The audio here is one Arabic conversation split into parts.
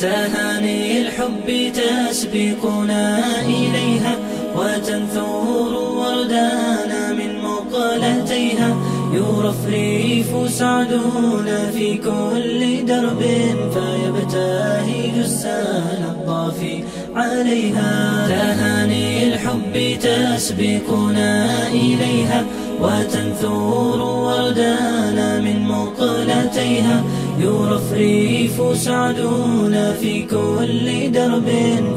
تهاني الحب تسبقنا إليها وتنثور وردانا من مقلتيها. يرفرف سعدنا في كل درب فيبتهج السال الطافي عليها. تهاني الحب تسبقنا إليها وتنثور وردانا من مقلتيها. يرفرف سعدنا في كل درب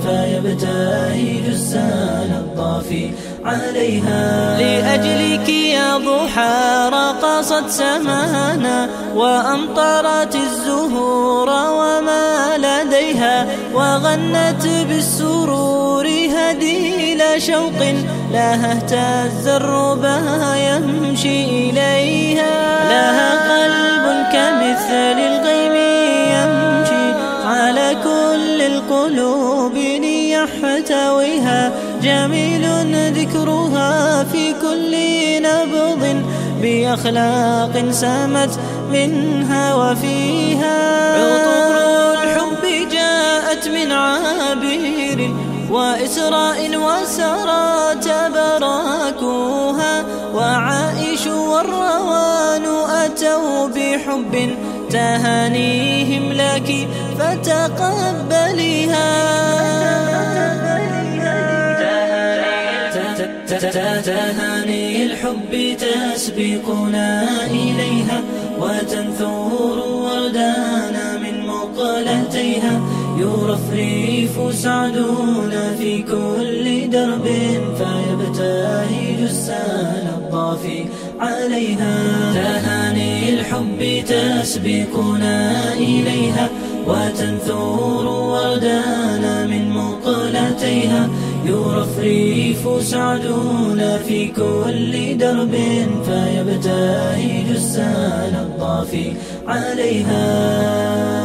فيبتهج السال الطافي عليها. لأجلك يا ضحى رقصت سمانا وأمطرت الزهور وما لديها وغنت بالسرور هديل شوق لها اهتز الربا يمشي كل القلوب يحتويها جميل ذكرها في كل نبض بأخلاق سامت منها وفيها. عطور الحب جاءت من عابر وإسراء وسرى تبراكوها وعائش والروان أتوا بحب تهانيهم لك فتقبليها. تهاني الحب تسبقنا إليها وتنثور وردانا من مقلتيها. يرفرف سعدنا في كل درب فيبتهج السال الطافي عليها. تهاني الحب تسبقنا إليها وتنثور وردانا من مقلتيها. يرفرف سعدنا في كل درب فيبتهج السال الطافي عليها.